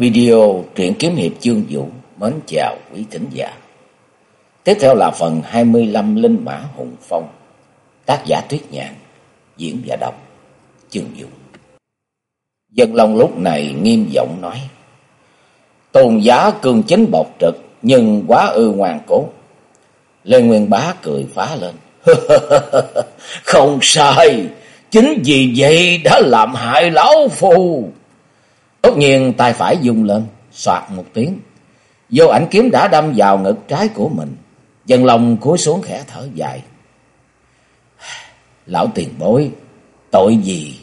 Video truyện kiếm hiệp chương vũ mến chào quý thính giả. Tiếp theo là phần 25 Linh Mã Hùng Phong. Tác giả Tuyết nhàn diễn và đọc chương vũ. Dân Long lúc này nghiêm giọng nói. Tôn giá cường chính bộc trực nhưng quá ư ngoan cố. Lê Nguyên Bá cười phá lên. Không sai, chính vì vậy đã làm hại lão phu. Tất nhiên tay phải dùng lên, soạt một tiếng. Vô ảnh kiếm đã đâm vào ngực trái của mình. Dân lòng cúi xuống khẽ thở dài. Lão tiền bối, tội gì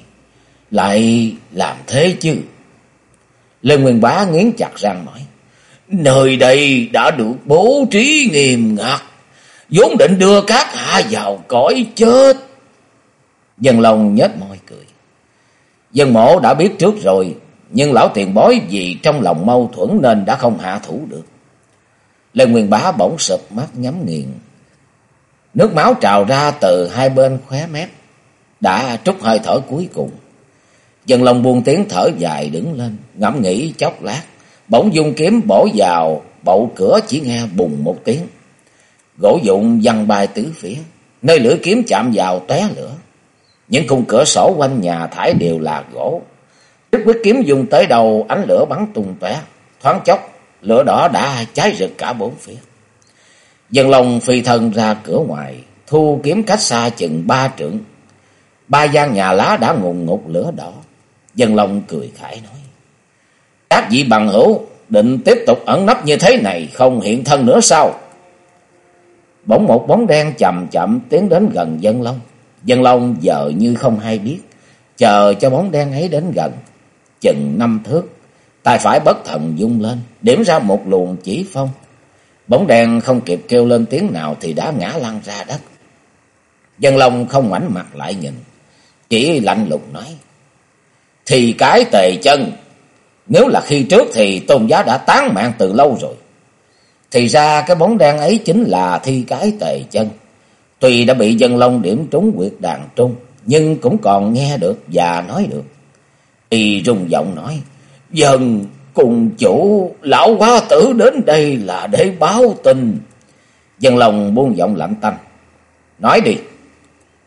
lại làm thế chứ? Lê Nguyên Bá nghiến chặt răng nói. Nơi đây đã được bố trí nghiêm ngặt. vốn định đưa các hạ vào cõi chết. Dân lòng nhếch môi cười. Dân mộ đã biết trước rồi. Nhưng lão tiền bối vì trong lòng mâu thuẫn nên đã không hạ thủ được. Lê Nguyên Bá bỗng sụp mắt nhắm nghiền. Nước máu trào ra từ hai bên khóe mép. Đã trút hơi thở cuối cùng. dần lòng buông tiếng thở dài đứng lên. Ngẫm nghĩ chốc lát. Bỗng dung kiếm bổ vào, bậu cửa chỉ nghe bùng một tiếng. Gỗ dụng văng bay tứ phía. Nơi lưỡi kiếm chạm vào tóe lửa. Những khung cửa sổ quanh nhà thải đều là gỗ. Đức quyết kiếm dùng tới đầu ánh lửa bắn tung tóe, thoáng chốc lửa đỏ đã cháy rực cả bốn phía. Dân lòng phi thân ra cửa ngoài, thu kiếm cách xa chừng ba trượng. Ba gian nhà lá đã ngùng ngục lửa đỏ. Dân lòng cười khải nói. Các vị bằng hữu định tiếp tục ẩn nấp như thế này không hiện thân nữa sao? Bỗng một bóng đen chậm chậm tiến đến gần dân long. Dân long giờ như không hay biết, chờ cho bóng đen ấy đến gần chừng năm thước. Tay phải bất thần dung lên, điểm ra một luồng chỉ phong. Bóng đèn không kịp kêu lên tiếng nào thì đã ngã lăn ra đất. Dân Long không ngoảnh mặt lại nhìn, chỉ lạnh lùng nói. Thì cái tề chân, nếu là khi trước thì tôn giá đã tán mạng từ lâu rồi. Thì ra cái bóng đen ấy chính là thi cái tề chân. Tuy đã bị dân long điểm trúng quyệt đàn trung, nhưng cũng còn nghe được và nói được. Y rung giọng nói, Dần cùng chủ lão quá tử đến đây là để báo tin. Dân lòng buông giọng lạnh tâm. Nói đi.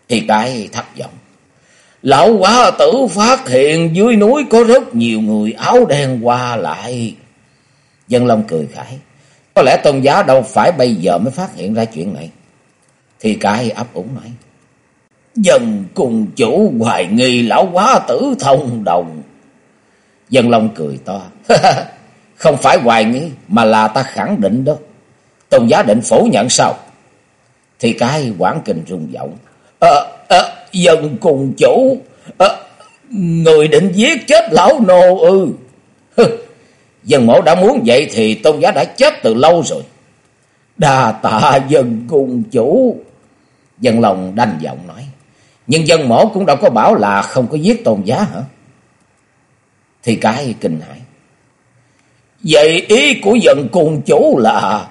Thì cái thấp giọng. Lão quá tử phát hiện dưới núi có rất nhiều người áo đen qua lại. Dân Long cười khải. Có lẽ tôn giáo đâu phải bây giờ mới phát hiện ra chuyện này. Thì cái ấp ủng nói. Dân cùng chủ hoài nghi lão quá tử thông đồng. Dân Long cười to. Không phải hoài nghi mà là ta khẳng định đó. Tôn giá định phủ nhận sao? Thì cái quảng kinh rung giọng. À, à, dân cùng chủ. À, người định giết chết lão nô ư. dân mẫu đã muốn vậy thì tôn giá đã chết từ lâu rồi. Đà tạ dân cùng chủ. Dân lòng đanh giọng nói. Nhưng dân mổ cũng đâu có bảo là không có giết tôn giá hả? Thì cái kinh hãi. Vậy ý của dân cùng chủ là...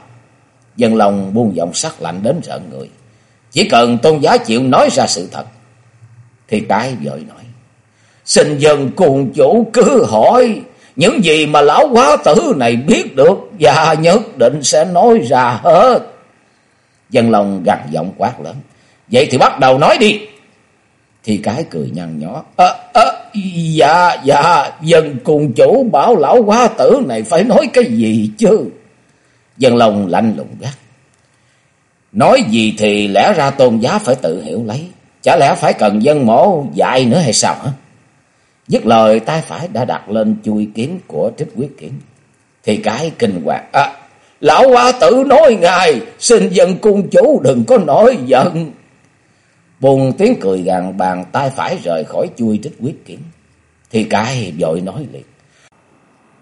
Dân lòng buông giọng sắc lạnh đến rợn người. Chỉ cần tôn giá chịu nói ra sự thật. Thì cái vội nói. Xin dân cùng chủ cứ hỏi, những gì mà lão quá tử này biết được và nhất định sẽ nói ra hết. Dân lòng gằn giọng quát lớn. Vậy thì bắt đầu nói đi. Thì cái cười nhăn nhó. À, à, dạ, dạ, dân cùng chủ bảo lão quá tử này phải nói cái gì chứ? Dân lòng lạnh lùng gắt. Nói gì thì lẽ ra tôn giá phải tự hiểu lấy. Chả lẽ phải cần dân mổ dạy nữa hay sao hả? Dứt lời tay phải đã đặt lên chui kiếm của trích quyết kiếm. Thì cái kinh hoàng. À, lão quá tử nói ngài, xin dân cung chủ đừng có nói giận. Bùng tiếng cười gằn bàn, tay phải rời khỏi chui trích quyết kiếm. Thì cái vội nói liền.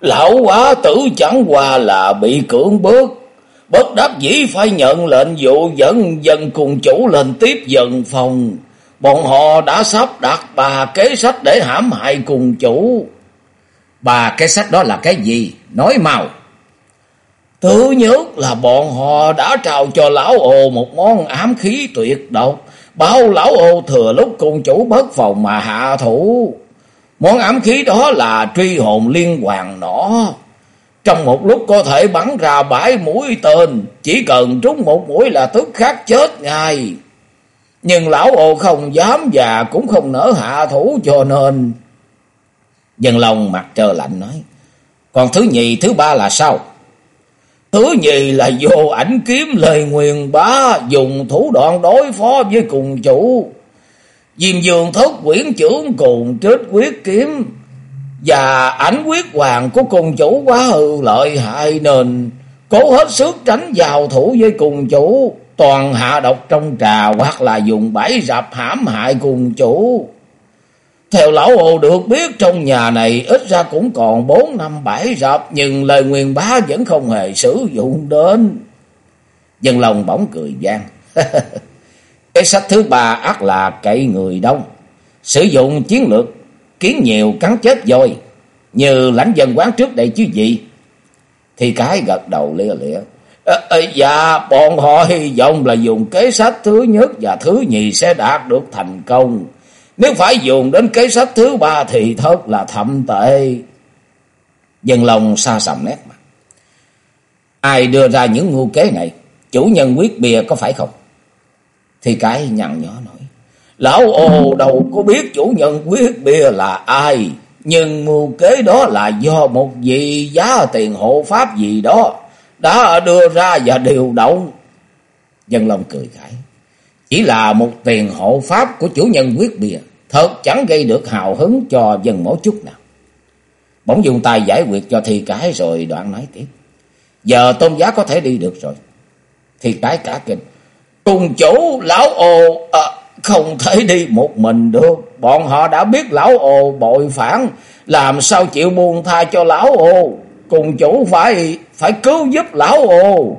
Lão quá tử chẳng qua là bị cưỡng bức Bất đắc dĩ phải nhận lệnh vụ dẫn, dân cùng chủ lên tiếp dần phòng. Bọn họ đã sắp đặt bà kế sách để hãm hại cùng chủ. Bà kế sách đó là cái gì? Nói mau. Thứ nhất là bọn họ đã trao cho lão ồ một món ám khí tuyệt độc. Bảo lão ô thừa lúc cùng chủ bất phòng mà hạ thủ. Món ám khí đó là truy hồn liên hoàng nỏ. trong một lúc có thể bắn ra bãi mũi tên, chỉ cần trúng một mũi là tức khắc chết ngay. Nhưng lão ô không dám và cũng không nỡ hạ thủ cho nên. Dân lòng mặt trơ lạnh nói. Còn thứ nhì, thứ ba là sao? Thứ nhì là vô ảnh kiếm lời nguyền bá dùng thủ đoạn đối phó với cùng chủ. Diêm dương thất quyển trưởng cùng trết quyết kiếm và ảnh quyết hoàng của cùng chủ quá hư lợi hại nên cố hết sức tránh vào thủ với cùng chủ, toàn hạ độc trong trà hoặc là dùng bẫy rập hãm hại cùng chủ. Theo lão hồ được biết trong nhà này ít ra cũng còn bốn năm bảy rập nhưng lời nguyên bá vẫn không hề sử dụng đến. Dân lòng bỗng cười gian. Cái sách thứ ba ác là cậy người đông. Sử dụng chiến lược kiến nhiều cắn chết voi. Như lãnh dân quán trước đây chứ gì. Thì cái gật đầu lia lịa. À, dạ bọn họ hy vọng là dùng kế sách thứ nhất và thứ nhì sẽ đạt được thành công. Nếu phải dùng đến kế sách thứ ba thì thật là thậm tệ. Dân lòng xa sầm nét mặt. Ai đưa ra những ngu kế này? Chủ nhân quyết bìa có phải không? Thì cái nhằn nhỏ nói. Lão ồ đầu có biết chủ nhân quyết bìa là ai. Nhưng mưu kế đó là do một vị giá tiền hộ pháp gì đó. Đã đưa ra và điều động. Dân lòng cười khải. Chỉ là một tiền hộ pháp của chủ nhân quyết bìa Thật chẳng gây được hào hứng cho dân mẫu chút nào. Bỗng dùng tay giải quyết cho thi cái rồi đoạn nói tiếp. Giờ tôn giá có thể đi được rồi. Thi cái cả kinh. Cùng chủ lão ồ à, không thể đi một mình được. Bọn họ đã biết lão ồ bội phản. Làm sao chịu buông tha cho lão ồ. Cùng chủ phải phải cứu giúp lão ồ.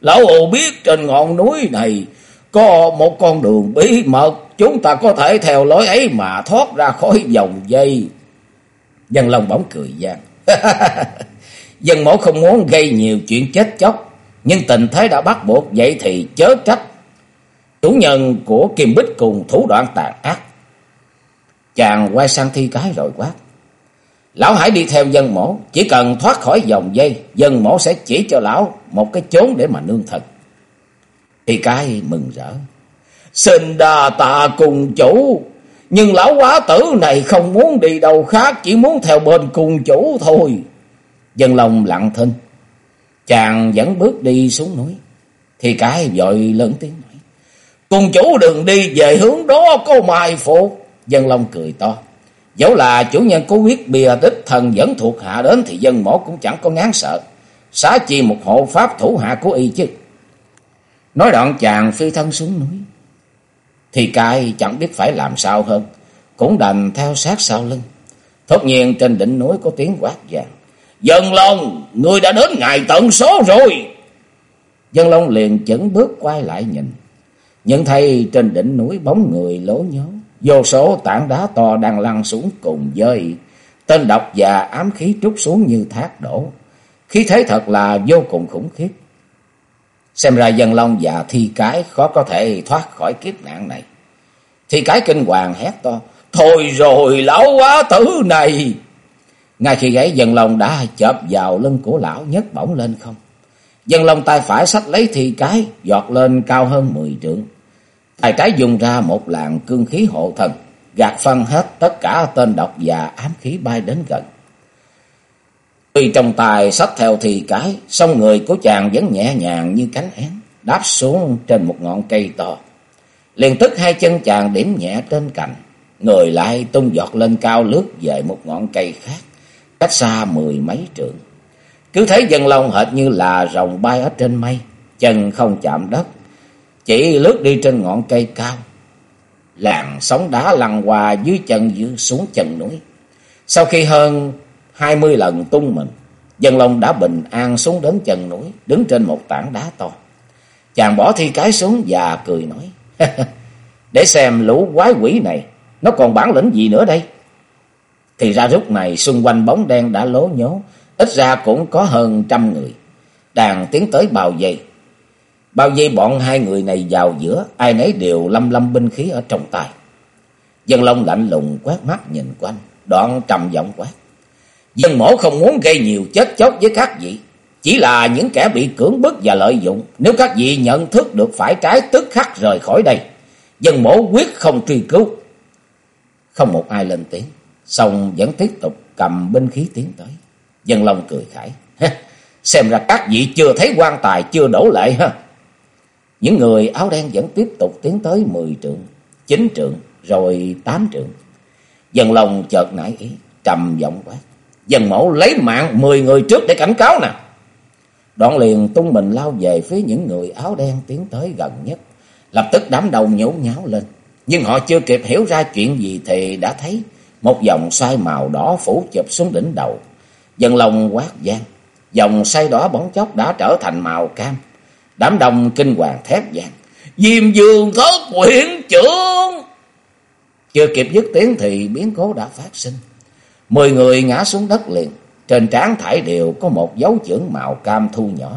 Lão ồ biết trên ngọn núi này có một con đường bí mật. Chúng ta có thể theo lối ấy mà thoát ra khỏi dòng dây. Dân Long bỗng cười gian. Dân mẫu không muốn gây nhiều chuyện chết chóc. Nhưng tình thế đã bắt buộc, vậy thì chớ trách. Chủ nhân của Kim Bích cùng thủ đoạn tàn ác. Chàng quay sang thi cái rồi quát. Lão hãy đi theo dân mổ. Chỉ cần thoát khỏi dòng dây. Dân mổ sẽ chỉ cho lão một cái chốn để mà nương thật. Y cái, mừng rỡ. Xin đà tạ cùng chủ. Nhưng lão quá tử này không muốn đi đâu khác. Chỉ muốn theo bên cùng chủ thôi. Dân lòng lặng thinh. Chàng vẫn bước đi xuống núi. Thì cái vội lớn tiếng nói. Cùng chủ đừng đi về hướng đó có mai phục. Dân Long cười to. Dẫu là chủ nhân có quyết bìa đích thần vẫn thuộc hạ đến thì dân mổ cũng chẳng có ngán sợ. Xá chi một hộ pháp thủ hạ của y chứ. Nói đoạn chàng phi thân xuống núi. Thì cai chẳng biết phải làm sao hơn. Cũng đành theo sát sau lưng. Thốt nhiên trên đỉnh núi có tiếng quát vàng. Dân Long, ngươi đã đến ngày tận số rồi. Dân Long liền chấn bước quay lại nhìn. Nhận thấy trên đỉnh núi bóng người lố nhố. Vô số tảng đá to đang lăn xuống cùng dơi. Tên độc và ám khí trút xuống như thác đổ. Khí thế thật là vô cùng khủng khiếp. Xem ra dân long và thi cái khó có thể thoát khỏi kiếp nạn này. Thi cái kinh hoàng hét to. Thôi rồi lão quá tử này. Ngay khi gáy dân long đã chợp vào lưng của lão nhấc bổng lên không. Dân long tay phải sách lấy thi cái giọt lên cao hơn mười trượng. Tay trái dùng ra một làn cương khí hộ thần, gạt phân hết tất cả tên độc và ám khí bay đến gần. Tuy trong tay sách theo thì cái, song người của chàng vẫn nhẹ nhàng như cánh én, đáp xuống trên một ngọn cây to. Liền tức hai chân chàng điểm nhẹ trên cành, người lại tung giọt lên cao lướt về một ngọn cây khác, cách xa mười mấy trượng. Cứ thấy dân long hệt như là rồng bay ở trên mây, chân không chạm đất, chỉ lướt đi trên ngọn cây cao. Làng sóng đá lăn qua dưới chân dưới xuống chân núi. Sau khi hơn hai mươi lần tung mình, dân long đã bình an xuống đến chân núi, đứng trên một tảng đá to. Chàng bỏ thi cái xuống và cười nói, để xem lũ quái quỷ này, nó còn bản lĩnh gì nữa đây? Thì ra lúc này xung quanh bóng đen đã lố nhố, ít ra cũng có hơn trăm người. Đàn tiến tới bào dây. Bao dây bọn hai người này vào giữa, ai nấy đều lâm lâm binh khí ở trong tay. Dân Long lạnh lùng quét mắt nhìn quanh, đoạn trầm giọng quát. Dân mổ không muốn gây nhiều chết chóc với các vị. Chỉ là những kẻ bị cưỡng bức và lợi dụng. Nếu các vị nhận thức được phải trái tức khắc rời khỏi đây. Dân mổ quyết không truy cứu. Không một ai lên tiếng. Xong vẫn tiếp tục cầm binh khí tiến tới. Dân Long cười khải. Xem ra các vị chưa thấy quan tài chưa đổ lệ ha. Những người áo đen vẫn tiếp tục tiến tới 10 trượng, 9 trượng, rồi 8 trượng. Dân Long chợt nảy ý, trầm giọng quát. Dân mẫu lấy mạng 10 người trước để cảnh cáo nè. Đoạn liền tung mình lao về phía những người áo đen tiến tới gần nhất. Lập tức đám đầu nhổ nháo lên. Nhưng họ chưa kịp hiểu ra chuyện gì thì đã thấy một dòng xoay màu đỏ phủ chụp xuống đỉnh đầu. Dân lòng quát gian. Dòng xoay đỏ bóng chốc đã trở thành màu cam. Đám đông kinh hoàng thét vang. Diêm dương thất quyển trưởng. Chưa kịp dứt tiếng thì biến cố đã phát sinh. Mười người ngã xuống đất liền. Trên trán thải đều có một dấu chưởng màu cam thu nhỏ.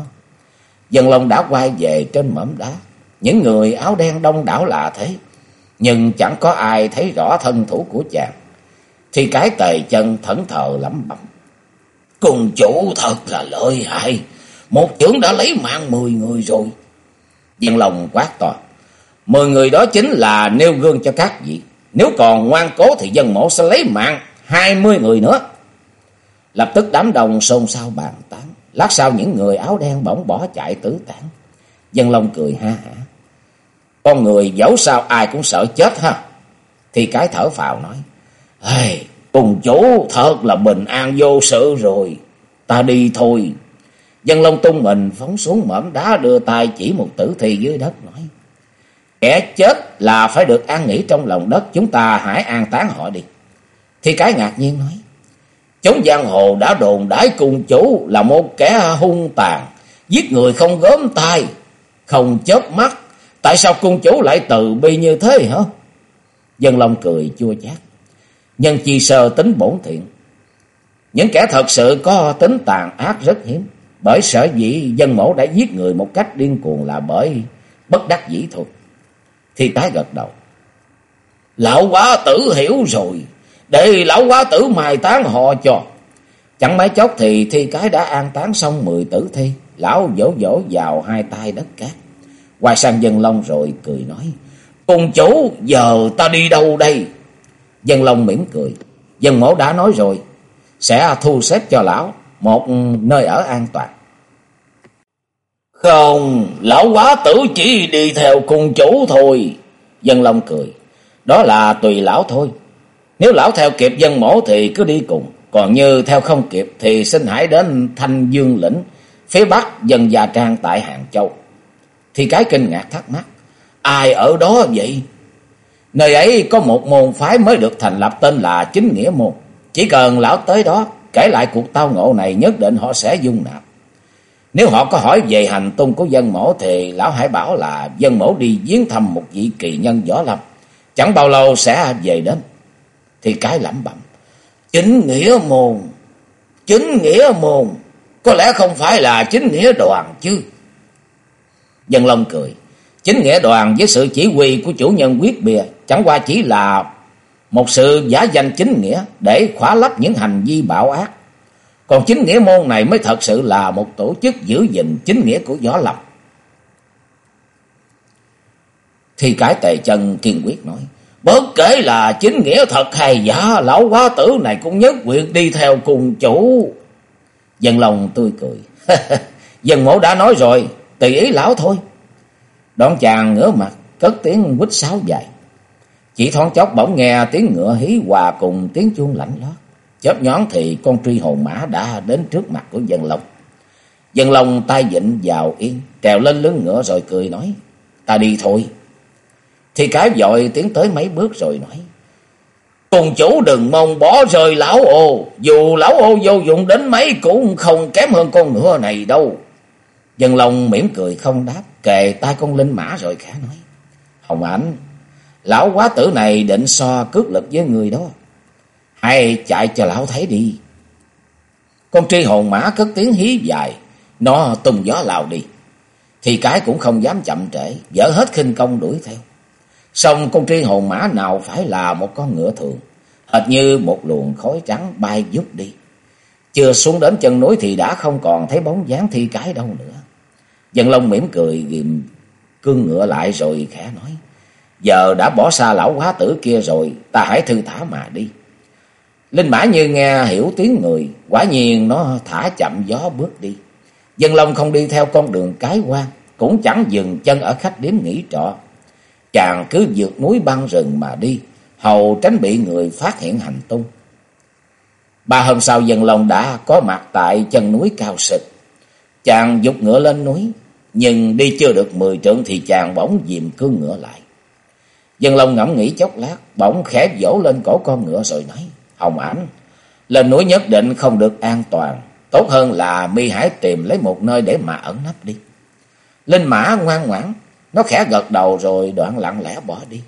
Dân lông đã quay về trên mỏm đá. Những người áo đen đông đảo lạ thế. Nhưng chẳng có ai thấy rõ thân thủ của chàng. Thì cái tề chân thẫn thờ lẩm bẩm. Cùng chủ thật là lợi hại. Một chưởng đã lấy mạng mười người rồi. Dân lòng quát to. Mười người đó chính là nêu gương cho các vị. Nếu còn ngoan cố thì dân mộ sẽ lấy mạng hai mươi người nữa. Lập tức đám đồng xôn xao bàn tán. Lát sau những người áo đen bỗng bỏ chạy tứ tán. Dân Long cười ha hả. Con người dẫu sao ai cũng sợ chết ha. Thì cái thở phào nói. Hey, cùng chủ thật là bình an vô sự rồi. Ta đi thôi. Dân Long tung mình phóng xuống mỏm đá đưa tay chỉ một tử thi dưới đất nói. Kẻ chết là phải được an nghỉ trong lòng đất. Chúng ta hãy an táng họ đi. Thì cái ngạc nhiên nói. Chống giang hồ đã đồn đãi cùng chủ là một kẻ hung tàn. Giết người không gớm tay. Không chớp mắt. Tại sao cung chủ lại từ bi như thế hả? Dân Long cười chua chát. Nhân chi sơ tính bổn thiện. Những kẻ thật sự có tính tàn ác rất hiếm. Bởi sở dĩ dân mẫu đã giết người một cách điên cuồng là bởi bất đắc dĩ thôi. Thì tái gật đầu. Lão quá tử hiểu rồi. Để lão quá tử mài tán họ cho. Chẳng mấy chốc thì thi cái đã an tán xong mười tử thi. Lão vỗ vỗ vào hai tay đất cát. Quay sang dân long rồi cười nói. Cùng chủ giờ ta đi đâu đây? Dân long mỉm cười. Dân mẫu đã nói rồi. Sẽ thu xếp cho lão một nơi ở an toàn. Không, lão quá tử chỉ đi theo cùng chủ thôi. Dân Long cười. Đó là tùy lão thôi. Nếu lão theo kịp dân mổ thì cứ đi cùng. Còn như theo không kịp thì xin hãy đến Thanh Dương lĩnh, phía bắc dân Gia Trang tại Hàng Châu. Thì cái kinh ngạc thắc mắc. Ai ở đó vậy? Nơi ấy có một môn phái mới được thành lập tên là Chính Nghĩa Môn. Chỉ cần lão tới đó, kể lại cuộc tao ngộ này nhất định họ sẽ dung nạp. Nếu họ có hỏi về hành tung của dân mổ thì lão hãy bảo là dân mổ đi viếng thăm một vị kỳ nhân võ lâm. Chẳng bao lâu sẽ về đến. Thì cái lẩm bẩm. Chính nghĩa môn. Chính nghĩa môn. Có lẽ không phải là chính nghĩa đoàn chứ. Dân Long cười. Chính nghĩa đoàn với sự chỉ huy của chủ nhân quyết bìa, chẳng qua chỉ là một sự giả danh chính nghĩa để khóa lấp những hành vi bạo ác còn chính nghĩa môn này mới thật sự là một tổ chức giữ gìn chính nghĩa của võ lâm. Thì cái tề chân kiên quyết nói. Bất kể là chính nghĩa thật hay giả, lão quá tử này cũng nhất quyết đi theo cùng chủ. Dân lòng tươi cười. Dân mẫu đã nói rồi, tùy ý lão thôi. Đoạn chàng ngửa mặt, cất tiếng quýt sáo dài. Chỉ thoáng chốc bỗng nghe tiếng ngựa hí hòa cùng tiếng chuông lạnh lót. Chớp nhón thì con truy hồn mã đã đến trước mặt của dân long. Dân long tay dịnh vào yên, trèo lên lưng ngựa rồi cười nói, ta đi thôi. Thì cái dội tiến tới mấy bước rồi nói, Cùng chủ đừng mong bỏ rơi lão ô, dù lão ô vô dụng đến mấy cũng không kém hơn con ngựa này đâu. Dân lòng mỉm cười không đáp, kề tay con linh mã rồi khả nói, Hồng ảnh, lão quá tử này định so cước lực với người đó. Hay chạy cho lão thấy đi. Con tri hồn mã cất tiếng hí dài. Nó tung gió lao đi. Thì cái cũng không dám chậm trễ. Dở hết khinh công đuổi theo. Xong con tri hồn mã nào phải là một con ngựa thường. Hệt như một luồng khói trắng bay giúp đi. Chưa xuống đến chân núi thì đã không còn thấy bóng dáng thi cái đâu nữa. Dân Long mỉm cười ghim cương ngựa lại rồi khẽ nói. Giờ đã bỏ xa lão quá tử kia rồi, ta hãy thư thả mà đi. Linh mã như nghe hiểu tiếng người, quả nhiên nó thả chậm gió bước đi. Dân Long không đi theo con đường cái quan, cũng chẳng dừng chân ở khách điếm nghỉ trọ. Chàng cứ vượt núi băng rừng mà đi, hầu tránh bị người phát hiện hành tung. Ba hôm sau Dân Long đã có mặt tại chân núi cao sực. Chàng dục ngựa lên núi, nhưng đi chưa được mười trượng thì chàng bỗng dìm cương ngựa lại. Dân Long ngẫm nghĩ chốc lát, bỗng khẽ vỗ lên cổ con ngựa rồi nói, Hồng ảnh, lên núi nhất định không được an toàn, tốt hơn là mi hãy tìm lấy một nơi để mà ẩn nấp đi. Linh mã ngoan ngoãn, nó khẽ gật đầu rồi đoạn lặng lẽ bỏ đi.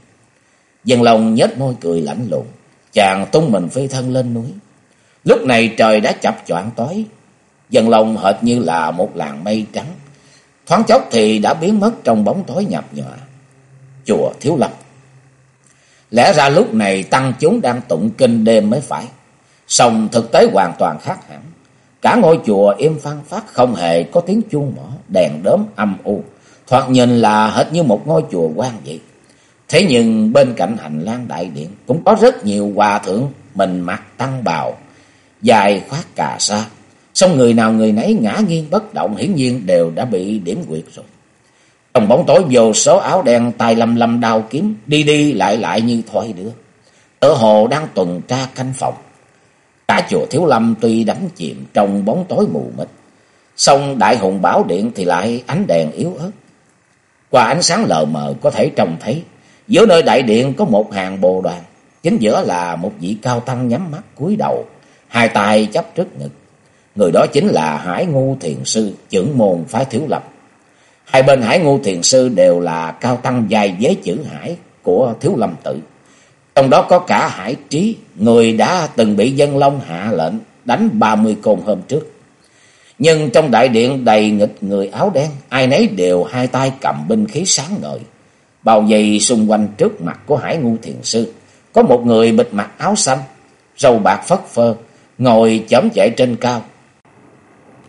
Dân lòng nhếch môi cười lạnh lùng, chàng tung mình phi thân lên núi. Lúc này trời đã chập choạng tối, Dân lòng hệt như là một làn mây trắng, thoáng chốc thì đã biến mất trong bóng tối nhập nhòa. Chùa Thiếu Lâm Lẽ ra lúc này tăng chúng đang tụng kinh đêm mới phải. Xong thực tế hoàn toàn khác hẳn. Cả ngôi chùa im phăng phát không hề có tiếng chuông mỏ, đèn đốm âm u. Thoạt nhìn là hết như một ngôi chùa quan vậy. Thế nhưng bên cạnh hành lang đại điện cũng có rất nhiều hòa thượng mình mặc tăng bào, dài khoác cà sa. Xong người nào người nấy ngã nghiêng bất động hiển nhiên đều đã bị điểm quyệt rồi. Trong bóng tối vô số áo đen tay lầm lầm đào kiếm, đi đi lại lại như thoi đưa. Ở hồ đang tuần tra canh phòng. Cả chùa Thiếu Lâm tuy đắm chìm trong bóng tối mù mịt, song đại hùng bảo điện thì lại ánh đèn yếu ớt. Qua ánh sáng lờ mờ có thể trông thấy, giữa nơi đại điện có một hàng bồ đoàn, chính giữa là một vị cao tăng nhắm mắt cúi đầu, hai tay chấp trước ngực. Người đó chính là Hải Ngu Thiền Sư, trưởng môn phái Thiếu Lâm. Hai bên Hải Ngô Thiền Sư đều là cao tăng dài giới chữ Hải của Thiếu Lâm Tự. Trong đó có cả Hải Trí, người đã từng bị dân Long hạ lệnh đánh ba mươi côn hôm trước. Nhưng trong đại điện đầy nghịch người áo đen, ai nấy đều hai tay cầm binh khí sáng ngời. Bao vây xung quanh trước mặt của Hải Ngu Thiền Sư, có một người bịt mặt áo xanh, râu bạc phất phơ, ngồi chấm chạy trên cao,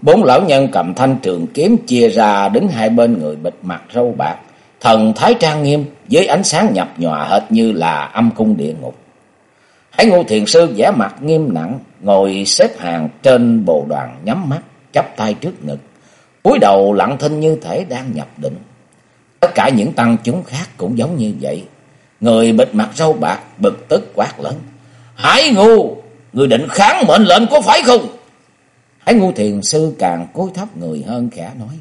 Bốn lão nhân cầm thanh trường kiếm chia ra đứng hai bên người bịt mặt râu bạc. Thần thái trang nghiêm với ánh sáng nhập nhòa hệt như là âm cung địa ngục. Hải ngô thiền sư vẻ mặt nghiêm nặng, ngồi xếp hàng trên bồ đoàn nhắm mắt, chắp tay trước ngực. cúi đầu lặng thinh như thể đang nhập định. Tất cả những tăng chúng khác cũng giống như vậy. Người bịt mặt râu bạc bực tức quát lớn. Hải ngu, người định kháng mệnh lệnh có phải không? Hải ngu thiền sư càng cúi thấp người hơn khẽ nói.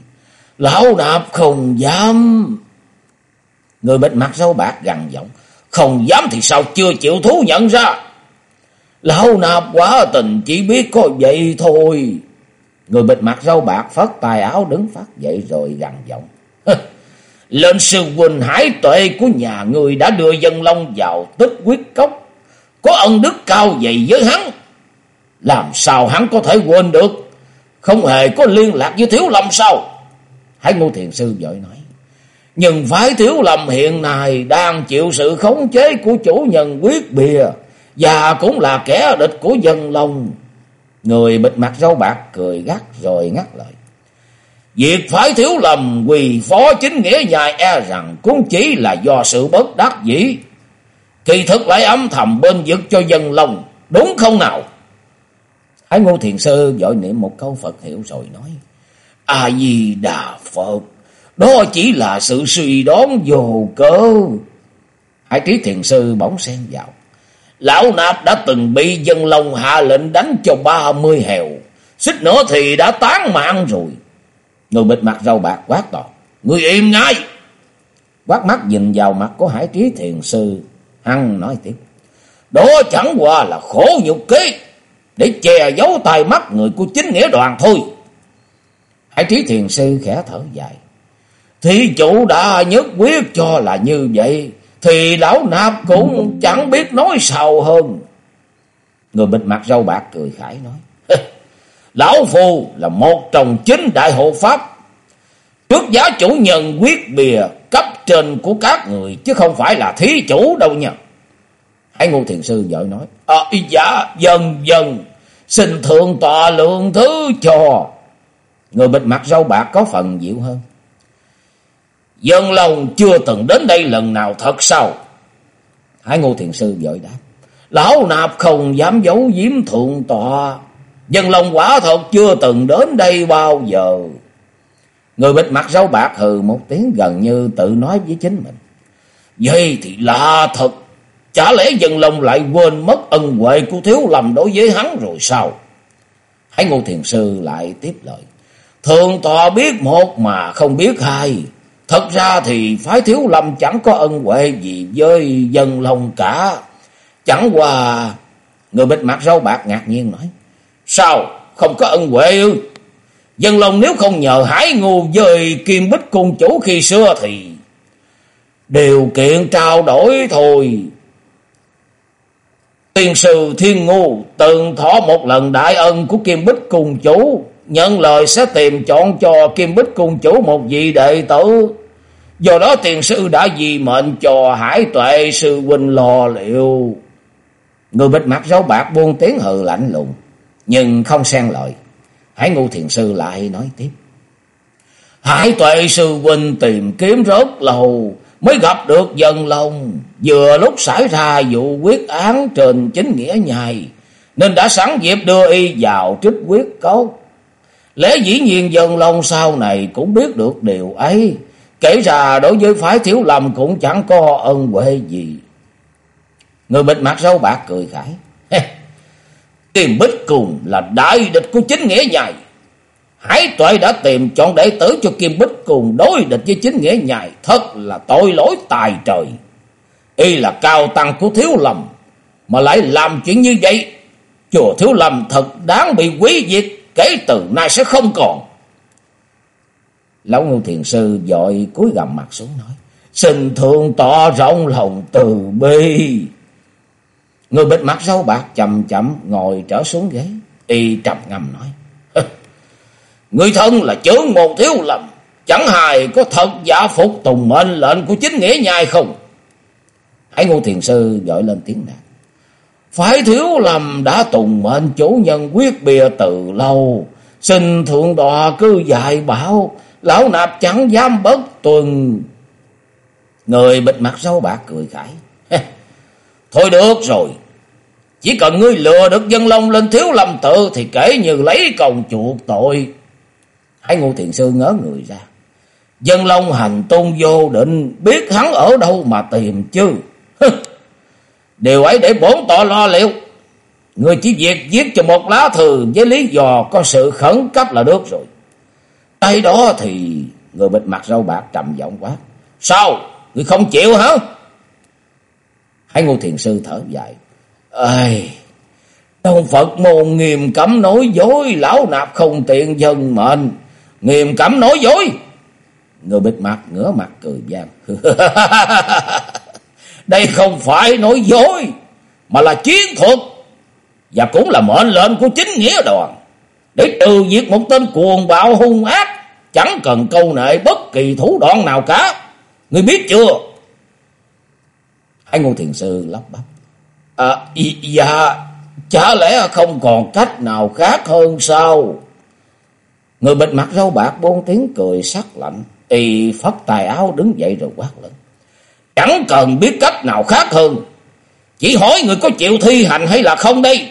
Lão nạp không dám. Người bịt mặt râu bạc gằn giọng. Không dám thì sao chưa chịu thú nhận ra. Lão nạp quá tình chỉ biết có vậy thôi. Người bịt mặt râu bạc, phất tài áo đứng phát dậy rồi gằn giọng. Lên sư huynh, hải tuệ của nhà người đã đưa dân long vào tích quyết cốc. Có ân đức cao dày với hắn. Làm sao hắn có thể quên được? Không hề có liên lạc với Thiếu Lâm sao? Hải Ngô Thiền Sư vội nói. Nhưng phái Thiếu Lâm hiện nay đang chịu sự khống chế của chủ nhân quyết bìa. Và cũng là kẻ địch của dân Long. Người bịt mặt râu bạc cười gắt rồi ngắt lời. Việc phải thiếu lầm quỳ phó chính nghĩa dài e rằng cũng chỉ là do sự bất đắc dĩ. Kỳ thực lại âm thầm bên vực cho dân lòng, đúng không nào? thái Ngô Thiền Sư dội niệm một câu Phật hiểu rồi nói. A-di-đà Phật, đó chỉ là sự suy đoán vô cơ. Hải Trí Thiền Sư bỗng xen vào. Lão Nạp đã từng bị dân lòng hạ lệnh đánh cho ba mươi hèo. Xích nữa thì đã tán mạng rồi. Người bịt mặt râu bạc quát to. Người im ngay. Quát mắt nhìn vào mặt của Hải Trí Thiền Sư. Hăng nói tiếp. Đó chẳng qua là khổ nhục kế để che giấu tai mắt người của chính nghĩa đoàn thôi. Hải trí thiền sư khẽ thở dài. Thí chủ đã nhất quyết cho là như vậy, thì lão nạp cũng chẳng biết nói sao hơn. Người bịt mặt râu bạc cười khải nói. Lão Phu là một trong chính đại hộ pháp. Trước giá chủ nhân quyết bìa cấp trên của các người, chứ không phải là thí chủ đâu nha. Hải ngô thiền sư vội nói. À, dạ, dần dần. Xin thượng tọa lượng thứ cho. Người bịt mặt râu bạc có phần dịu hơn. Dân lòng chưa từng đến đây lần nào thật sao? Hải ngô thiền sư vội đáp. Lão nạp không dám giấu giếm thượng tọa. Dân lòng quả thật chưa từng đến đây bao giờ. Người bịt mặt râu bạc hừ một tiếng gần như tự nói với chính mình. Vậy thì là thật. Chả lẽ dân lòng lại quên mất ân huệ của thiếu lầm đối với hắn rồi sao? Hải ngô thiền sư lại tiếp lời. thượng tọa biết một mà không biết hai. Thật ra thì phái thiếu lâm chẳng có ân huệ gì với dân lòng cả. Chẳng qua... Người bịt mặt râu bạc ngạc nhiên nói. Sao? Không có ân huệ ư? Dân lòng nếu không nhờ hải ngu dời kim bích cung chủ khi xưa thì... Điều kiện trao đổi thôi. Tiên sư thiên ngu từng thọ một lần đại ân của kim bích cung chủ. Nhận lời sẽ tìm chọn cho kim bích cung chủ một vị đệ tử. Do đó tiền sư đã vì mệnh cho hải tuệ sư huynh lo liệu. Người bịt mặt râu bạc buông tiếng hừ lạnh lùng. Nhưng không xen lời. Hải ngu thiền sư lại nói tiếp. Hải tuệ sư huynh tìm kiếm rất lâu. Mới gặp được dân lòng. Vừa lúc xảy ra vụ quyết án trên chính nghĩa nhài. Nên đã sẵn dịp đưa y vào trích quyết cấu. Lẽ dĩ nhiên dân long sau này cũng biết được điều ấy. Kể ra đối với phái thiếu lầm cũng chẳng có ân huệ gì. Người bịt mặt râu bạc cười khải. tìm Bích Cùng là đại địch của chính nghĩa nhài. Hải tuệ đã tìm chọn đệ tử cho Kim Bích Cùng đối địch với chính nghĩa nhài. Thật là tội lỗi tài trời. Y là cao tăng của thiếu lầm. Mà lại làm chuyện như vậy. Chùa thiếu lầm thật đáng bị quý diệt. Kể từ nay sẽ không còn. Lão Ngưu Thiền Sư dội cúi gầm mặt xuống nói. Xin thương tỏ rộng lòng từ bi. Người bịt mặt râu bạc chậm chậm ngồi trở xuống ghế. Y trầm ngầm nói. Người thân là chướng một thiếu lầm. Chẳng hài có thật giả phục tùng mệnh lệnh của chính nghĩa nhai không? Hải ngô thiền sư gọi lên tiếng đàn. Phải thiếu lầm đã tùng mệnh chủ nhân quyết bìa từ lâu. Xin thượng đòa cứ dạy bảo. Lão nạp chẳng dám bất tuần. Người bịt mặt sâu bạc cười khải. Thôi được rồi. Chỉ cần ngươi lừa được dân long lên thiếu lâm tự thì kể như lấy còng chuột tội. Hải ngô thiền sư ngớ người ra. Dân long hành tôn vô định, biết hắn ở đâu mà tìm chứ. Điều ấy để bổn tọ lo liệu. Người chỉ việc viết cho một lá thư với lý do có sự khẩn cấp là được rồi. tay đó thì người bịt mặt râu bạc trầm giọng quá. Sao? Người không chịu hả? hãy ngô thiền sư thở dài. Ây, trong Phật môn nghiêm cấm nói dối, lão nạp không tiện dân mệnh. Nghiêm cấm nói dối. Người bịt mặt ngửa mặt cười gian. Đây không phải nói dối, mà là chiến thuật. Và cũng là mệnh lệnh của chính nghĩa đoàn. Để trừ diệt một tên cuồng bạo hung ác. Chẳng cần câu nệ bất kỳ thủ đoạn nào cả. Người biết chưa? Hai ngôn thiền sư lắp bắp. À, dạ, chả lẽ không còn cách nào khác hơn sao? Người bịt mặt râu bạc buông tiếng cười sắc lạnh. Y phất tài áo đứng dậy rồi quát lên. Chẳng cần biết cách nào khác hơn. Chỉ hỏi người có chịu thi hành hay là không đây?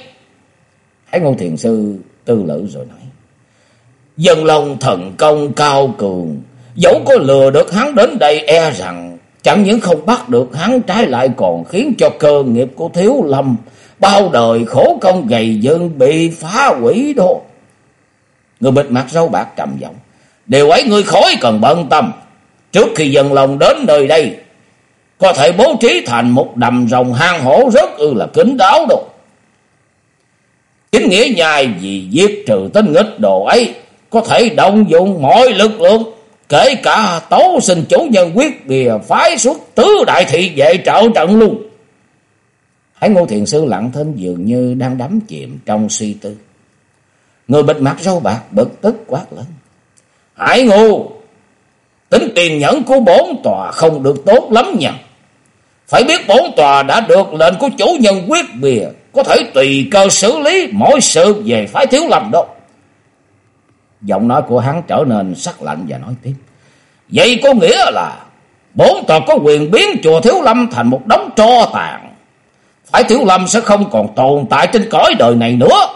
Hải ngôn thiền sư tư lự rồi nói. Dân lòng thần công cao cường. Dẫu có lừa được hắn đến đây e rằng Chẳng những không bắt được hắn trái lại còn khiến cho cơ nghiệp của Thiếu Lâm bao đời khổ công gầy dân bị phá hủy đó. Người bịt mặt râu bạc trầm giọng. Điều ấy người khỏi cần bận tâm. Trước khi dân lòng đến nơi đây, có thể bố trí thành một đầm rồng hang hổ rất ư là kín đáo đâu. Chính nghĩa nhai vì giết trừ tên nghịch đồ ấy, có thể động dụng mọi lực lượng Kể cả tấu sinh chủ nhân quyết bìa phái suốt tứ đại thị vệ trợ trận luôn. Hải ngô thiền sư lặng thinh dường như đang đắm chìm trong suy tư. Người bịt mặt râu bạc bực tức quát lên. Hải ngô, tính tiền nhẫn của bốn tòa không được tốt lắm nha. Phải biết bốn tòa đã được lệnh của chủ nhân quyết bìa, có thể tùy cơ xử lý mọi sự về phái thiếu lâm đâu. Giọng nói của hắn trở nên sắc lạnh và nói tiếp. Vậy có nghĩa là bốn tòa có quyền biến chùa Thiếu Lâm thành một đống tro tàn. Phải Thiếu Lâm sẽ không còn tồn tại trên cõi đời này nữa.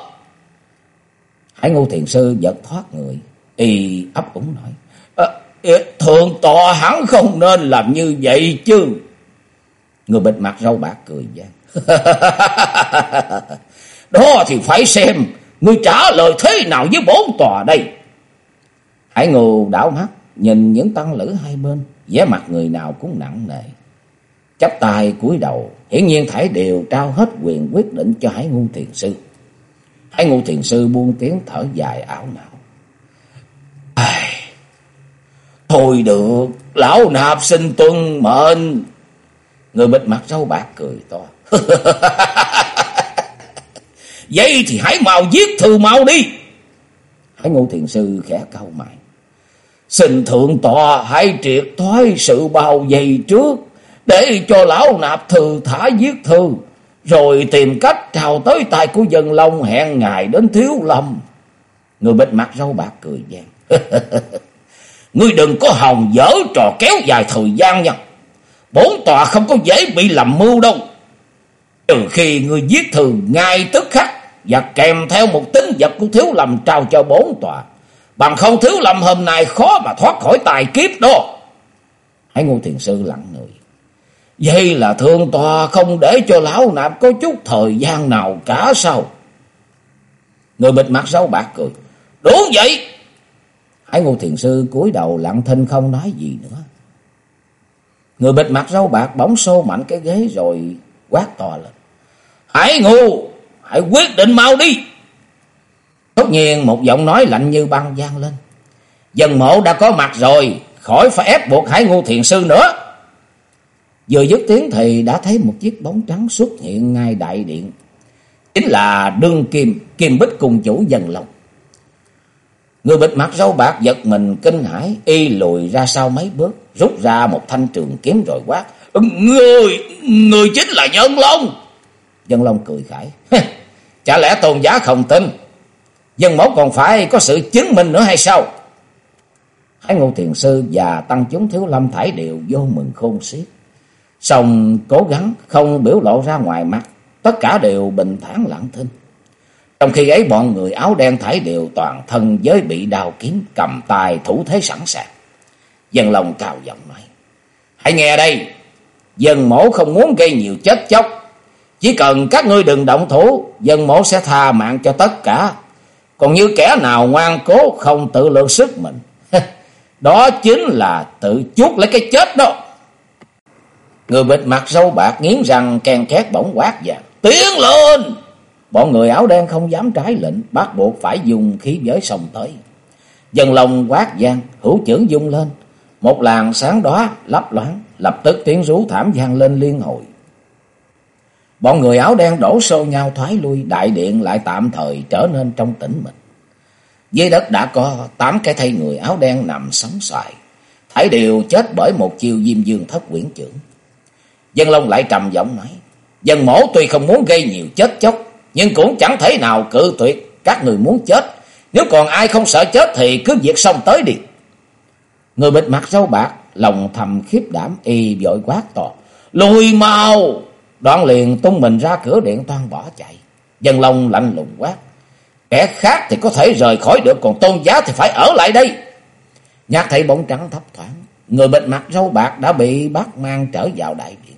Hải Ngô Thiền Sư giật thoát người. Y ấp úng nói. Ờ, à, thường tòa hắn không nên làm như vậy chứ. Người bịt mặt râu bạc cười gian. Đó thì phải xem. Ngươi trả lời thế nào với bốn tòa đây. Hải Ngô đảo mắt. Nhìn những tăng lữ hai bên. vẻ mặt người nào cũng nặng nề. Chắp tay cúi đầu. Hiển nhiên thải đều trao hết quyền quyết định cho Hải Ngô Thiền Sư. Hải Ngô Thiền Sư buông tiếng thở dài ảo não. Ai... Thôi được, lão nạp xin tuân mệnh. Người bịt mặt râu bạc cười to. Vậy thì hãy mau giết thư mau đi. Hãy Ngô Thiền Sư khẽ cau mày. Xin thượng tọa hãy triệt thoái sự bao dây trước. Để cho lão nạp thư thả giết thư. Rồi tìm cách trào tới tay của dân long hẹn ngài đến thiếu lâm. Người bịt mặt râu bạc cười gian. Ngươi đừng có hòng dở trò kéo dài thời gian nha. Bốn tòa không có dễ bị làm mưu đâu. Trừ khi ngươi giết thường ngay tức khắc và kèm theo một tính vật của thiếu lầm trao cho bốn tòa. Bằng không thiếu lầm hôm nay khó mà thoát khỏi tài kiếp đó. Hãy ngô thiền sư lặng người. Vậy là thương tòa không để cho lão nạp có chút thời gian nào cả sao? Người bịt mặt râu bạc cười. Đúng vậy. Hải Ngô Thiền Sư cúi đầu lặng thinh không nói gì nữa. Người bịt mặt râu bạc bóng xô mạnh cái ghế rồi quát to lên. hãy ngu hãy quyết định mau đi. Tất nhiên một giọng nói lạnh như băng gian lên. Dân mộ đã có mặt rồi, khỏi phải ép buộc Hải ngu Thiền Sư nữa. Vừa dứt tiếng thì đã thấy một chiếc bóng trắng xuất hiện ngay đại điện. Chính là đương kim, kim bích cùng chủ dân lòng. Người bịt mặt râu bạc giật mình kinh hãi, y lùi ra sau mấy bước, rút ra một thanh trường kiếm rồi quát. Người, người chính là Nhân Long. Dân Long cười khải. Chả lẽ tôn giá không tin? Dân mẫu còn phải có sự chứng minh nữa hay sao? Hải Ngô Thiền Sư và Tăng chúng Thiếu Lâm Thải đều vô mừng khôn xiết. Xong cố gắng không biểu lộ ra ngoài mặt, tất cả đều bình thản lặng thinh. Trong khi ấy, bọn người áo đen thải đều toàn thân giới bị đào kiếm cầm tài thủ thế sẵn sàng. Dân lòng cao giọng nói. Hãy nghe đây. Dân mổ không muốn gây nhiều chết chóc. Chỉ cần các ngươi đừng động thủ. Dân mổ sẽ tha mạng cho tất cả. Còn như kẻ nào ngoan cố không tự lượng sức mình. đó chính là tự chuốt lấy cái chết đó. Người bịt mặt râu bạc nghiến răng kèn két bỗng quát vàng. Tiến lên! Bọn người áo đen không dám trái lệnh, bắt buộc phải dùng khí giới sông tới. Dần lòng quát gian, hữu trưởng dung lên. Một làn sáng đó lấp loáng, lập tức tiếng rú thảm gian lên liên hồi. Bọn người áo đen đổ xô nhau thoái lui, đại điện lại tạm thời trở nên trong tĩnh mịch. Dưới đất đã có tám cái thây người áo đen nằm sóng xoài, thảy đều chết bởi một chiêu diêm dương thất quyển trưởng. Dân Long lại trầm giọng nói, dân mổ tuy không muốn gây nhiều chết chóc, nhưng cũng chẳng thể nào cự tuyệt các người muốn chết. Nếu còn ai không sợ chết thì cứ việc xong tới đi. Người bịt mặt râu bạc, lòng thầm khiếp đảm y vội quát to. Lùi mau! Đoạn liền tung mình ra cửa điện toan bỏ chạy. Dân Long lạnh lùng quát. Kẻ khác thì có thể rời khỏi được, còn tôn giá thì phải ở lại đây. Nhạc thấy bóng trắng thấp thoáng. Người bịt mặt râu bạc đã bị bắt mang trở vào đại điện.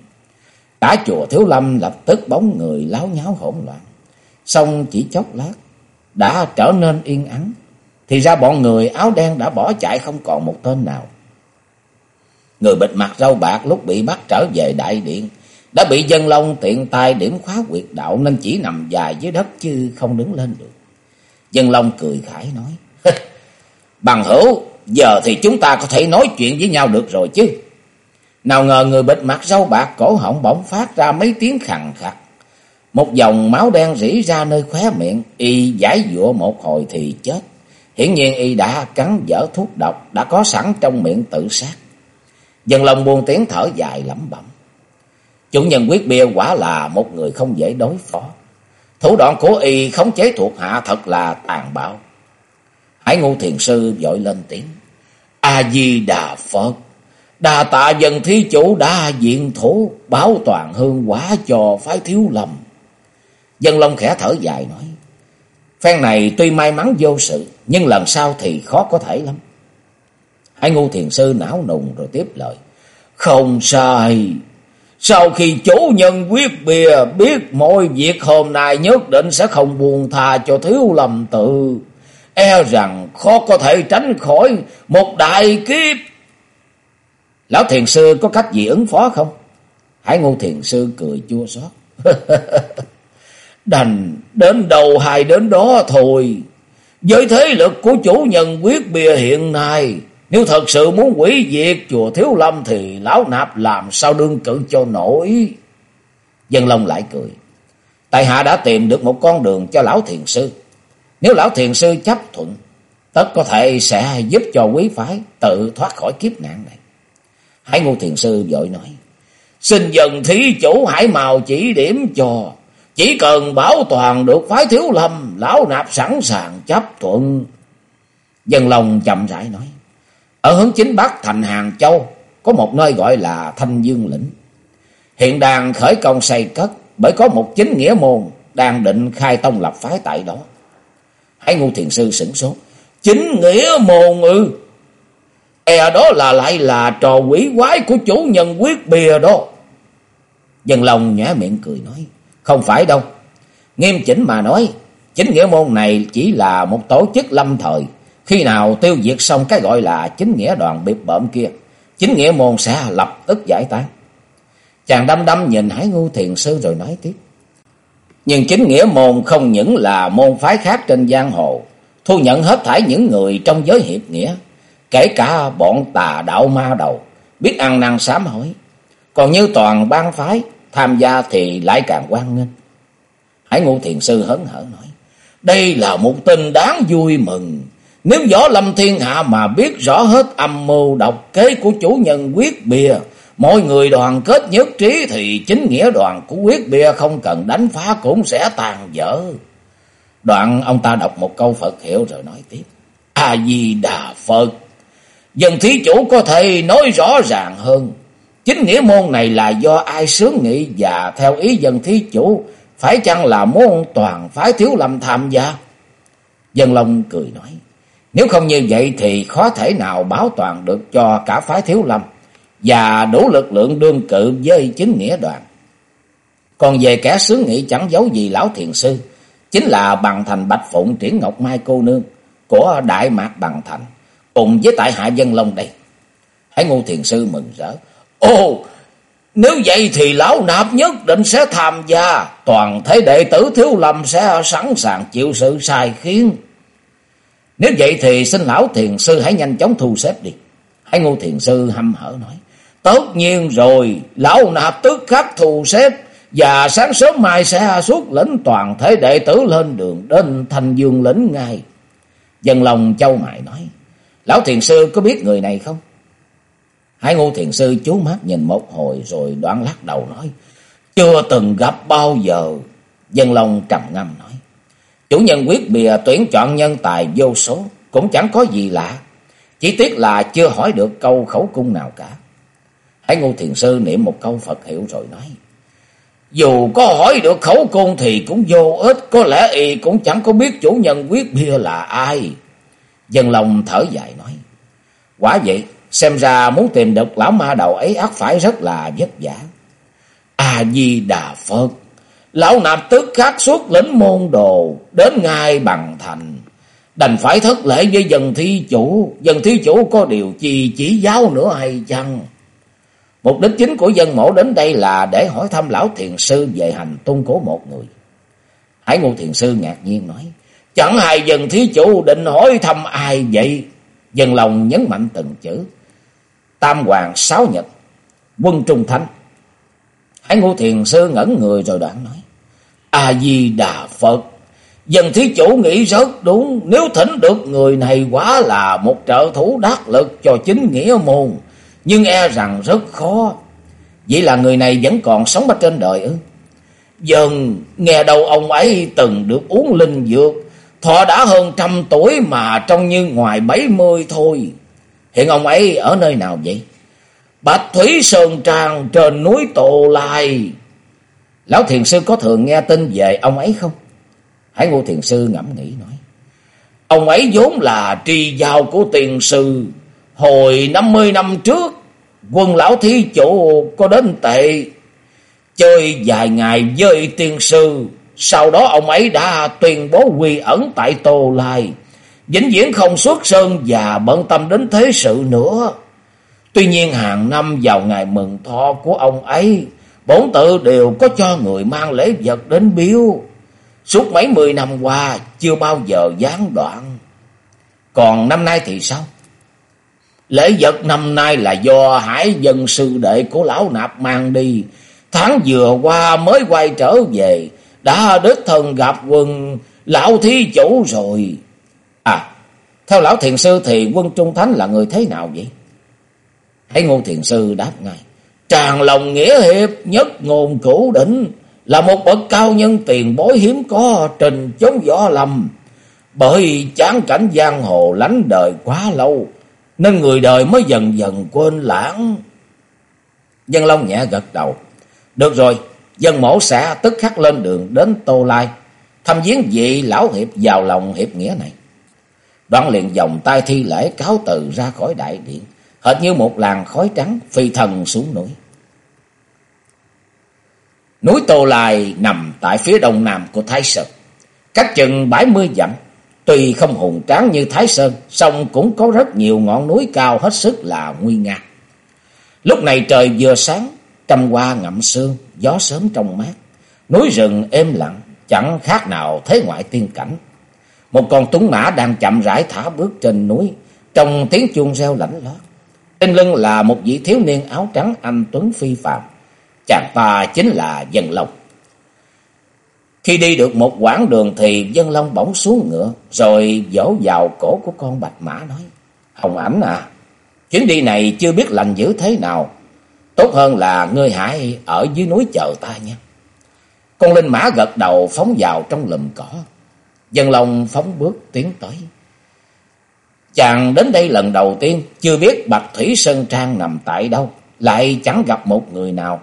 Cả chùa Thiếu Lâm lập tức bóng người láo nháo hỗn loạn. Xong chỉ chốc lát, đã trở nên yên ắng. Thì ra bọn người áo đen đã bỏ chạy không còn một tên nào. Người bịt mặt râu bạc lúc bị bắt trở về đại điện, đã bị dân long tiện tay điểm khóa quyệt đạo nên chỉ nằm dài dưới đất chứ không đứng lên được. Dân long cười khải nói, Bằng hữu, giờ thì chúng ta có thể nói chuyện với nhau được rồi chứ. Nào ngờ người bịt mặt râu bạc cổ họng bỗng phát ra mấy tiếng khẳng khặt. Một dòng máu đen rỉ ra nơi khóe miệng, y giải dụa một hồi thì chết. Hiển nhiên y đã cắn dở thuốc độc, đã có sẵn trong miệng tự sát. Dân lòng buông tiếng thở dài lẩm bẩm. Chủ nhân quyết bia quả là một người không dễ đối phó. Thủ đoạn của y khống chế thuộc hạ thật là tàn bạo. Hải ngu thiền sư vội lên tiếng. A-di-đà Phật. Đà tạ dân thí chủ đa diện thủ báo toàn hương quả cho phái thiếu lầm. Dân Long khẽ thở dài nói. Phen này tuy may mắn vô sự, nhưng lần sau thì khó có thể lắm. Hải ngu thiền sư não nùng rồi tiếp lời. Không sai. Sau khi chủ nhân quyết bìa biết mọi việc hôm nay nhất định sẽ không buồn tha cho thiếu lầm tự. E rằng khó có thể tránh khỏi một đại kiếp. Lão thiền sư có cách gì ứng phó không? Hải ngu thiền sư cười chua xót Đành đến đầu hai đến đó thôi. Với thế lực của chủ nhân quyết bìa hiện nay, nếu thật sự muốn quỷ diệt chùa Thiếu Lâm thì lão nạp làm sao đương cử cho nổi. Dân Long lại cười. Tại hạ đã tìm được một con đường cho lão thiền sư. Nếu lão thiền sư chấp thuận, tất có thể sẽ giúp cho quý phái tự thoát khỏi kiếp nạn này. Hải ngô thiền sư vội nói. Xin dần thí chủ hãy màu chỉ điểm cho. Chỉ cần bảo toàn được phái thiếu lâm, lão nạp sẵn sàng chấp thuận. Dân lòng chậm rãi nói. Ở hướng chính bắc thành Hàng Châu, có một nơi gọi là Thanh Dương Lĩnh. Hiện đang khởi công xây cất bởi có một chính nghĩa môn đang định khai tông lập phái tại đó. Hải ngu thiền sư sửng sốt. Chính nghĩa môn ư. E đó là lại là trò quỷ quái của chủ nhân quyết bìa đó. Dân lòng nhã miệng cười nói. Không phải đâu. Nghiêm chỉnh mà nói. Chính nghĩa môn này chỉ là một tổ chức lâm thời. Khi nào tiêu diệt xong cái gọi là chính nghĩa đoàn biệt bợm kia. Chính nghĩa môn sẽ lập tức giải tán. Chàng đâm đâm nhìn Hải Ngu Thiền Sư rồi nói tiếp. Nhưng chính nghĩa môn không những là môn phái khác trên giang hồ. Thu nhận hết thảy những người trong giới hiệp nghĩa. Kể cả bọn tà đạo ma đầu. Biết ăn năn sám hối. Còn như toàn ban phái tham gia thì lại càng quan nghênh. Hải Ngũ Thiền Sư hớn hở nói, đây là một tin đáng vui mừng. Nếu võ lâm thiên hạ mà biết rõ hết âm mưu độc kế của chủ nhân quyết bìa, mọi người đoàn kết nhất trí thì chính nghĩa đoàn của quyết bìa không cần đánh phá cũng sẽ tàn dở. Đoạn ông ta đọc một câu Phật hiệu rồi nói tiếp. A-di-đà Phật. Dân thí chủ có thể nói rõ ràng hơn. Chính nghĩa môn này là do ai sướng nghị và theo ý dân thí chủ, phải chăng là môn toàn phái thiếu lâm tham gia? Dân Long cười nói, nếu không như vậy thì khó thể nào bảo toàn được cho cả phái thiếu lâm và đủ lực lượng đương cự với chính nghĩa đoàn. Còn về kẻ sướng nghị chẳng giấu gì lão thiền sư, chính là bằng thành Bạch Phụng Triển Ngọc Mai cô nương của Đại Mạc Bằng Thành, cùng với tại hạ dân Long đây. Hãy ngu thiền sư mừng rỡ. Ồ, nếu vậy thì lão nạp nhất định sẽ tham gia. Toàn thể đệ tử thiếu lâm sẽ sẵn sàng chịu sự sai khiến. Nếu vậy thì xin lão thiền sư hãy nhanh chóng thu xếp đi. Hãy ngô thiền sư hâm hở nói. Tất nhiên rồi, lão nạp tức khắc thu xếp. Và sáng sớm mai sẽ xuất lĩnh toàn thể đệ tử lên đường đến thành dương lĩnh ngay. Dân lòng châu mại nói. Lão thiền sư có biết người này không? Hải ngô thiền sư chú mắt nhìn một hồi rồi đoán lắc đầu nói. Chưa từng gặp bao giờ. Dân Long trầm ngâm nói. Chủ nhân quyết bìa tuyển chọn nhân tài vô số. Cũng chẳng có gì lạ. Chỉ tiếc là chưa hỏi được câu khẩu cung nào cả. Hải ngô thiền sư niệm một câu Phật hiệu rồi nói. Dù có hỏi được khẩu cung thì cũng vô ích. Có lẽ y cũng chẳng có biết chủ nhân quyết bia là ai. Dân Long thở dài nói. Quả vậy. Xem ra muốn tìm được lão ma đầu ấy ắt phải rất là vất vả. A-di-đà Phật. Lão nạp tức khắc xuất lĩnh môn đồ. Đến ngay bằng thành. Đành phải thất lễ với dân thi chủ. Dân thi chủ có điều chi chỉ giáo nữa hay chăng? Mục đích chính của dân mổ đến đây là để hỏi thăm lão thiền sư về hành tung của một người. Hải ngô thiền sư ngạc nhiên nói. Chẳng hay dân thí chủ định hỏi thăm ai vậy? Dân lòng nhấn mạnh từng chữ. Tam Hoàng Sáu Nhật, quân Trung Thánh. Hải ngũ thiền sư ngẩn người rồi đoạn nói. A-di-đà Phật, dân thí chủ nghĩ rất đúng. Nếu thỉnh được người này quá là một trợ thủ đắc lực cho chính nghĩa môn. Nhưng e rằng rất khó. Vậy là người này vẫn còn sống ở trên đời ư? Dần nghe đầu ông ấy từng được uống linh dược, thọ đã hơn trăm tuổi mà trông như ngoài bảy mươi thôi. Hiện ông ấy ở nơi nào vậy? Bạch Thủy Sơn Trang trên núi Tô Lai. Lão thiền sư có thường nghe tin về ông ấy không? Hải ngô thiền sư ngẫm nghĩ nói. Ông ấy vốn là tri giao của tiền sư. Hồi năm mươi năm trước, quân lão thí chủ có đến tệ. Chơi vài ngày với tiên sư. Sau đó ông ấy đã tuyên bố quy ẩn tại Tô Lai. Vĩnh viễn không xuất sơn và bận tâm đến thế sự nữa. Tuy nhiên hàng năm vào ngày mừng thọ của ông ấy, bổn tự đều có cho người mang lễ vật đến biếu. Suốt mấy mươi năm qua chưa bao giờ gián đoạn. Còn năm nay thì sao? Lễ vật năm nay là do hải dân sư đệ của lão nạp mang đi. Tháng vừa qua mới quay trở về, đã đích thân gặp quân lão thí chủ rồi. À, theo lão thiền sư thì quân Trung Thánh là người thế nào vậy? hãy ngôn thiền sư đáp ngay. Tràn lòng nghĩa hiệp nhất ngôn cửu đỉnh là một bậc cao nhân tiền bối hiếm có trình chống gió lầm. Bởi chán cảnh giang hồ lánh đời quá lâu, nên người đời mới dần dần quên lãng. Dân Long nhẹ gật đầu. Được rồi, dân mổ xã tức khắc lên đường đến Tô Lai, thăm viếng vị lão hiệp vào lòng hiệp nghĩa này. Đoạn liền vòng tay thi lễ cáo từ ra khỏi đại điện, hệt như một làn khói trắng phi thần xuống núi. Núi Tô Lai nằm tại phía đông nam của Thái Sơn, cách chừng bảy mươi dặm. Tuy không hùng tráng như Thái Sơn, song cũng có rất nhiều ngọn núi cao hết sức là nguy nga. Lúc này trời vừa sáng, trăm hoa ngậm sương, gió sớm trong mát. Núi rừng êm lặng, chẳng khác nào thế ngoại tiên cảnh. Một con tuấn mã đang chậm rãi thả bước trên núi, trong tiếng chuông reo lãnh lót. Trên lưng là một vị thiếu niên áo trắng anh tuấn phi phàm. Chàng ta chính là Dân Long. Khi đi được một quãng đường thì Dân Long bỗng xuống ngựa, rồi vỗ vào cổ của con bạch mã nói, Hồng ảnh à, chuyến đi này chưa biết lành dữ thế nào, tốt hơn là ngươi hãy ở dưới núi chờ ta nha. Con linh mã gật đầu phóng vào trong lùm cỏ, Dân lòng phóng bước tiến tới. Chàng đến đây lần đầu tiên, chưa biết Bạch Thủy Sơn Trang nằm tại đâu, lại chẳng gặp một người nào,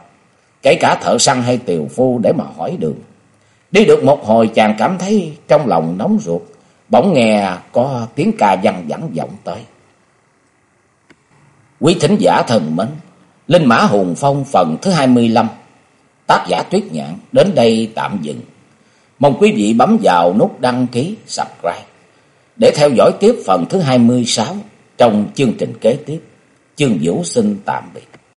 kể cả thợ săn hay tiều phu để mà hỏi đường. Đi được một hồi chàng cảm thấy trong lòng nóng ruột, bỗng nghe có tiếng ca văng vẳng vọng tới. Quý thính giả thần mến, Linh Mã Hùng Phong phần thứ 25, tác giả Tuyết Nhạn đến đây tạm dừng. Mong quý vị bấm vào nút đăng ký, subscribe để theo dõi tiếp phần thứ 26 trong chương trình kế tiếp. Chương Vũ xin tạm biệt.